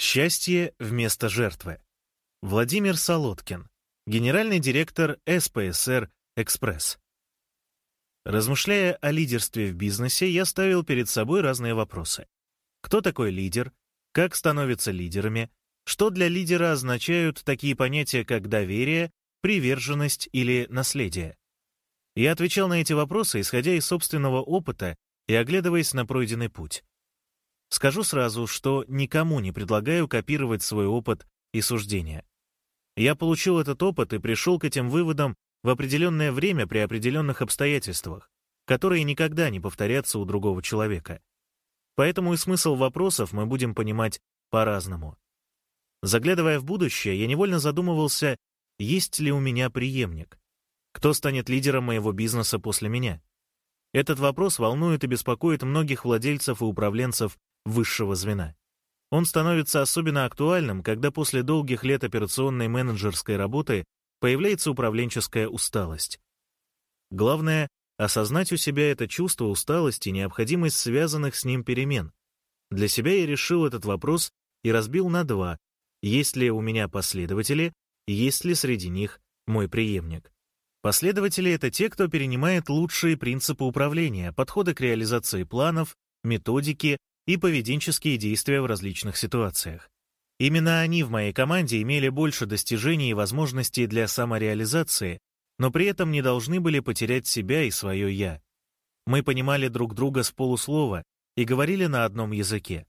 Счастье вместо жертвы. Владимир Солодкин, генеральный директор СПСР «Экспресс». Размышляя о лидерстве в бизнесе, я ставил перед собой разные вопросы. Кто такой лидер? Как становятся лидерами? Что для лидера означают такие понятия, как доверие, приверженность или наследие? Я отвечал на эти вопросы, исходя из собственного опыта и оглядываясь на пройденный путь. Скажу сразу, что никому не предлагаю копировать свой опыт и суждения. Я получил этот опыт и пришел к этим выводам в определенное время при определенных обстоятельствах, которые никогда не повторятся у другого человека. Поэтому и смысл вопросов мы будем понимать по-разному. Заглядывая в будущее, я невольно задумывался, есть ли у меня преемник. Кто станет лидером моего бизнеса после меня? Этот вопрос волнует и беспокоит многих владельцев и управленцев высшего звена. Он становится особенно актуальным, когда после долгих лет операционной менеджерской работы появляется управленческая усталость. Главное — осознать у себя это чувство усталости и необходимость связанных с ним перемен. Для себя я решил этот вопрос и разбил на два — есть ли у меня последователи, есть ли среди них мой преемник. Последователи — это те, кто перенимает лучшие принципы управления, подходы к реализации планов, методики и поведенческие действия в различных ситуациях. Именно они в моей команде имели больше достижений и возможностей для самореализации, но при этом не должны были потерять себя и свое «я». Мы понимали друг друга с полуслова и говорили на одном языке.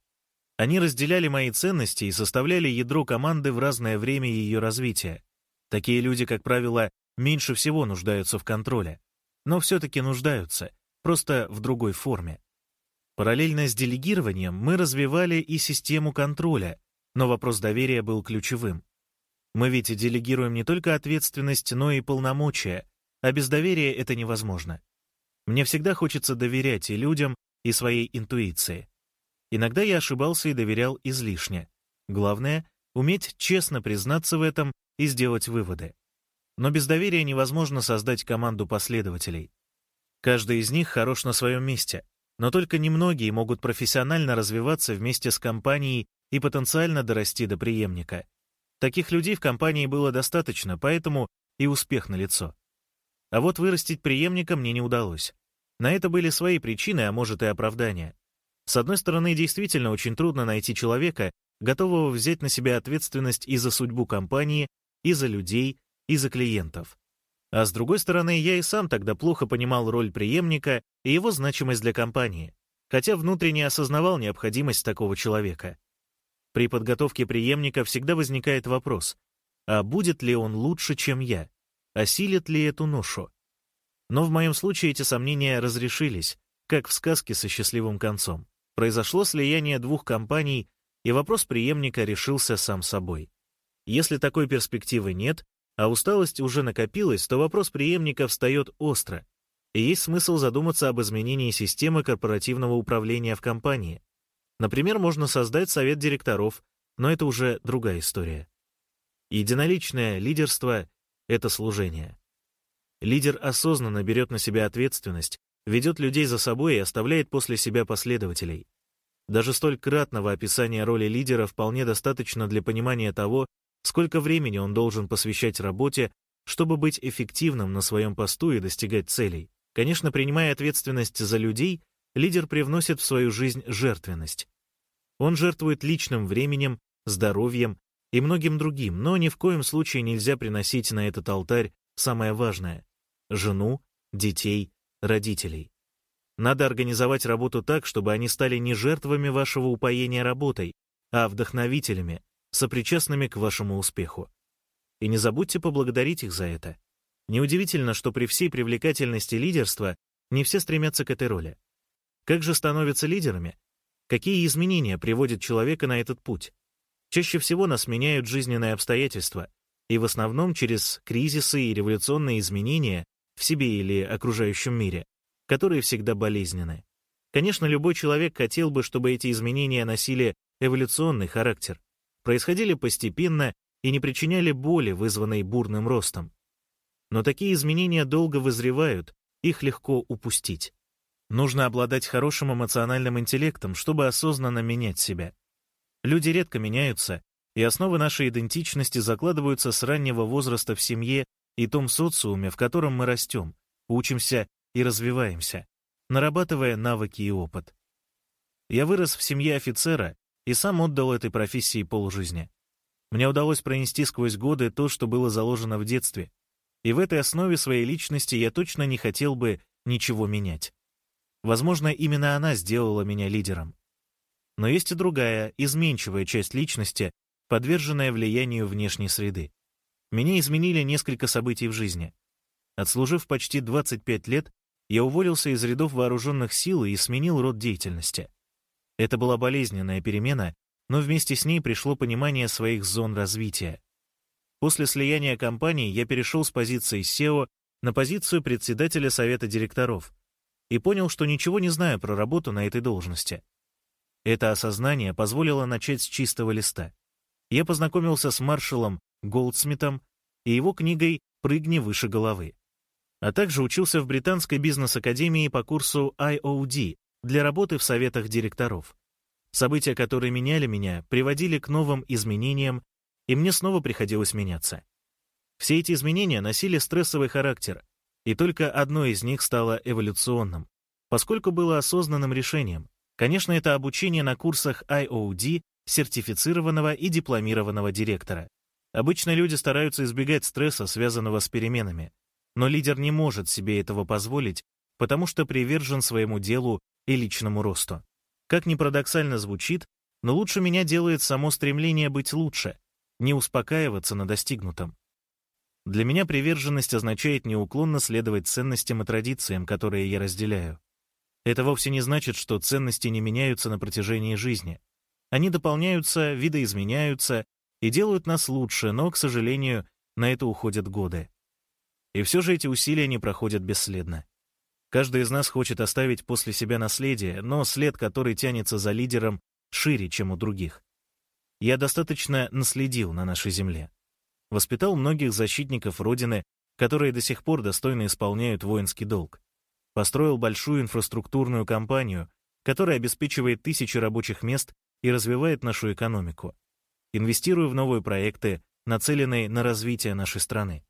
Они разделяли мои ценности и составляли ядро команды в разное время ее развития. Такие люди, как правило, меньше всего нуждаются в контроле. Но все-таки нуждаются, просто в другой форме. Параллельно с делегированием мы развивали и систему контроля, но вопрос доверия был ключевым. Мы ведь делегируем не только ответственность, но и полномочия, а без доверия это невозможно. Мне всегда хочется доверять и людям, и своей интуиции. Иногда я ошибался и доверял излишне. Главное — уметь честно признаться в этом и сделать выводы. Но без доверия невозможно создать команду последователей. Каждый из них хорош на своем месте, но только немногие могут профессионально развиваться вместе с компанией и потенциально дорасти до преемника. Таких людей в компании было достаточно, поэтому и успех налицо. А вот вырастить преемника мне не удалось. На это были свои причины, а может и оправдания. С одной стороны, действительно очень трудно найти человека, готового взять на себя ответственность и за судьбу компании, и за людей, и за клиентов. А с другой стороны, я и сам тогда плохо понимал роль преемника и его значимость для компании, хотя внутренне осознавал необходимость такого человека. При подготовке преемника всегда возникает вопрос, а будет ли он лучше, чем я? Осилит ли эту ношу? Но в моем случае эти сомнения разрешились, как в сказке со счастливым концом. Произошло слияние двух компаний, и вопрос преемника решился сам собой. Если такой перспективы нет, а усталость уже накопилась, то вопрос преемника встает остро, и есть смысл задуматься об изменении системы корпоративного управления в компании. Например, можно создать совет директоров, но это уже другая история. Единоличное лидерство — это служение. Лидер осознанно берет на себя ответственность, ведет людей за собой и оставляет после себя последователей. Даже столь кратного описания роли лидера вполне достаточно для понимания того, сколько времени он должен посвящать работе, чтобы быть эффективным на своем посту и достигать целей. Конечно, принимая ответственность за людей, лидер привносит в свою жизнь жертвенность. Он жертвует личным временем, здоровьем и многим другим, но ни в коем случае нельзя приносить на этот алтарь самое важное — жену, детей, родителей. Надо организовать работу так, чтобы они стали не жертвами вашего упоения работой, а вдохновителями, сопричастными к вашему успеху. И не забудьте поблагодарить их за это. Неудивительно, что при всей привлекательности лидерства не все стремятся к этой роли. Как же становятся лидерами? Какие изменения приводят человека на этот путь? Чаще всего нас меняют жизненные обстоятельства, и в основном через кризисы и революционные изменения в себе или окружающем мире, которые всегда болезненны. Конечно, любой человек хотел бы, чтобы эти изменения носили эволюционный характер, происходили постепенно и не причиняли боли, вызванной бурным ростом. Но такие изменения долго вызревают, их легко упустить. Нужно обладать хорошим эмоциональным интеллектом, чтобы осознанно менять себя. Люди редко меняются, и основы нашей идентичности закладываются с раннего возраста в семье и том социуме, в котором мы растем, учимся и развиваемся, нарабатывая навыки и опыт. Я вырос в семье офицера и сам отдал этой профессии полжизни. Мне удалось пронести сквозь годы то, что было заложено в детстве, и в этой основе своей личности я точно не хотел бы ничего менять. Возможно, именно она сделала меня лидером. Но есть и другая, изменчивая часть личности, подверженная влиянию внешней среды. Меня изменили несколько событий в жизни. Отслужив почти 25 лет, я уволился из рядов вооруженных сил и сменил род деятельности. Это была болезненная перемена, но вместе с ней пришло понимание своих зон развития. После слияния компаний я перешел с позиции SEO на позицию председателя совета директоров и понял, что ничего не знаю про работу на этой должности. Это осознание позволило начать с чистого листа. Я познакомился с маршалом Голдсмитом и его книгой «Прыгни выше головы», а также учился в британской бизнес-академии по курсу IOD для работы в советах директоров. События, которые меняли меня, приводили к новым изменениям, и мне снова приходилось меняться. Все эти изменения носили стрессовый характер, и только одно из них стало эволюционным, поскольку было осознанным решением. Конечно, это обучение на курсах IOD, сертифицированного и дипломированного директора. Обычно люди стараются избегать стресса, связанного с переменами, но лидер не может себе этого позволить, потому что привержен своему делу и личному росту. Как ни парадоксально звучит, но лучше меня делает само стремление быть лучше, не успокаиваться на достигнутом. Для меня приверженность означает неуклонно следовать ценностям и традициям, которые я разделяю. Это вовсе не значит, что ценности не меняются на протяжении жизни. Они дополняются, видоизменяются и делают нас лучше, но, к сожалению, на это уходят годы. И все же эти усилия не проходят бесследно. Каждый из нас хочет оставить после себя наследие, но след, который тянется за лидером, шире, чем у других. Я достаточно наследил на нашей земле. Воспитал многих защитников Родины, которые до сих пор достойно исполняют воинский долг построил большую инфраструктурную компанию, которая обеспечивает тысячи рабочих мест и развивает нашу экономику. Инвестирую в новые проекты, нацеленные на развитие нашей страны.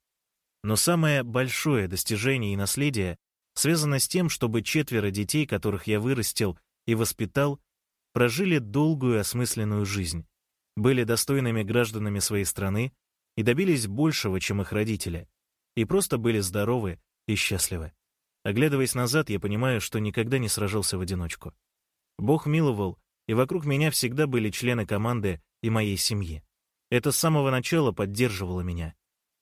Но самое большое достижение и наследие связано с тем, чтобы четверо детей, которых я вырастил и воспитал, прожили долгую осмысленную жизнь, были достойными гражданами своей страны и добились большего, чем их родители, и просто были здоровы и счастливы. Оглядываясь назад, я понимаю, что никогда не сражался в одиночку. Бог миловал, и вокруг меня всегда были члены команды и моей семьи. Это с самого начала поддерживало меня.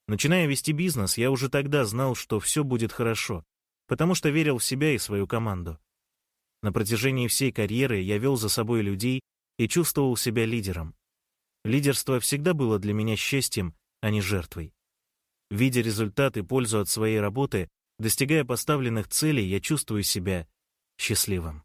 Начиная вести бизнес, я уже тогда знал, что все будет хорошо, потому что верил в себя и свою команду. На протяжении всей карьеры я вел за собой людей и чувствовал себя лидером. Лидерство всегда было для меня счастьем, а не жертвой. Видя результат и пользу от своей работы, Достигая поставленных целей, я чувствую себя счастливым.